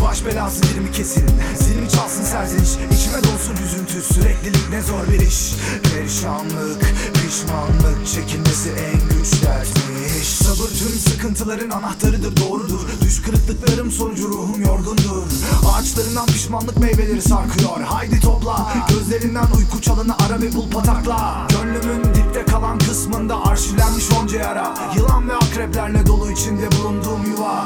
belası dilimi kesin. Zilimi çalsın serzeniş içime dolsun üzüntü. Süreklilik ne zor bir iş. Perişanlık, pişmanlık Çekilmesi en güç dertmiş. Sabır tüm sıkıntıların anahtarıdır doğrudur. Düş kırıklıklarım sonucu ruhum yorgundur. Ağaçlarından pişmanlık meyveleri sarkıyor. Haydi topla Gözlerinden uyku çalını ara ve bul patakla. Gönlümün dipte kalan kısmında arşivlenmiş onca yara. Yılan ve akreplerle dolu içinde bulunduğum yuva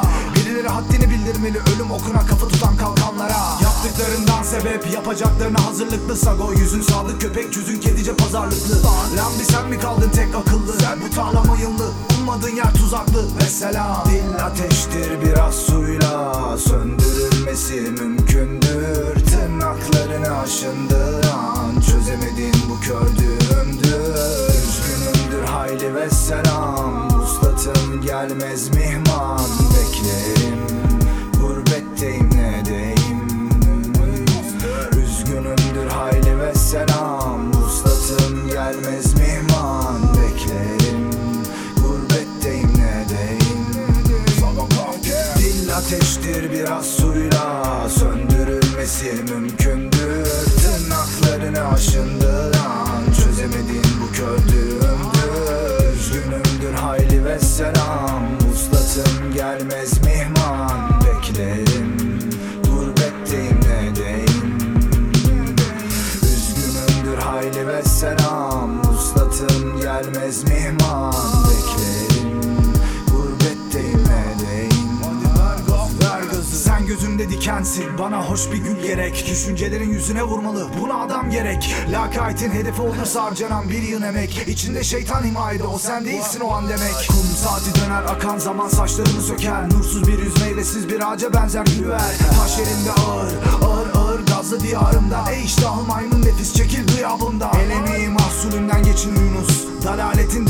bildirmeli ölüm okuna kafa tutan kalkanlara. Yaptıklarından sebep yapacaklarına hazırlıklı Sago. Yüzün sadık köpek cüzün kedice pazarlıklı. Lan bir sen mi kaldın tek akıllı? Sen bu tarla mayınlı ummadığın yer tuzaklı. Mesela Dil ateştir biraz suyla Söndürülmesi mümkündür. Tırnaklarını aşındıran Çözemediğin bu kördüğümdür Üzgünümdür hayli ve selam. Uslatım gelmez mihman. Beklerim ateştir biraz suyla Söndürülmesi mümkündür? Tırnaklarını aşındıran Çözemediğin bu kördüğümdür. Üzgünümdür hayli ve selam. Uslatım gelmez mihman Beklerim. Gurbetteyim ne deyim? Üzgünümdür hayli ve selam. Uslatım gelmez mihman dikensin Bana hoş bir gül gerek. Düşüncelerin yüzüne vurmalı. Buna adam gerek. Lakaytin hedefi olursa harcanan bir yığın emek. İçinde şeytan himayede o sen değilsin o an demek. Kum saati döner akan zaman saçlarını söker. Nursuz bir yüz meyvesiz bir ağaca benzer gülüver Taş yerinde ağır ağır ağır gazlı diyarımda. Ey iştahım maymun nefis çekil gıyabımda El emeği mahsulünden geçin Yunus. Dalaletin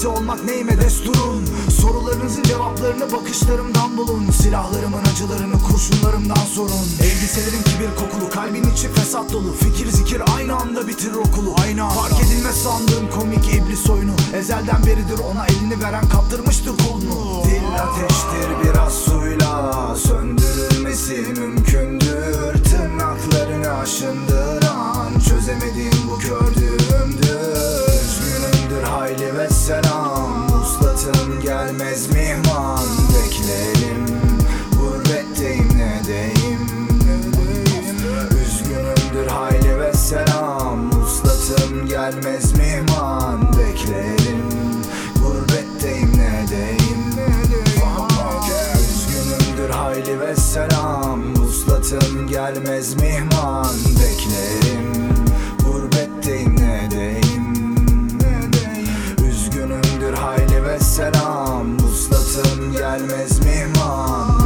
delaleti olmak neyime desturun? Sorularınızın cevaplarını bakışlarımdan bulun. Silahlarımın acılarını kurşunlarımdan sorun. Elbiselerim kibir kokulu Kalbin içi fesat dolu. Fikir zikir aynı anda bitirir okulu. Aynı anda Fark edilmez sandığım komik iblis oyunu. Ezelden beridir ona elini veren kaptırmıştır kolunu. Dil ateştir biraz suyla Söndürülmesi mümkündür. Tırnaklarını aşındıran Çözemediğin bu kördüğümdür Üzgünümdür hayli ve gelmez mihman. Beklerim Gurbetteyim ne deyim Üzgünümdür hayli ve selam. Uslatım gelmez mihman. Beklerim Gurbetteyim ne deyim Üzgünümdür hayli ve selam. Uslatım gelmez mihman mom.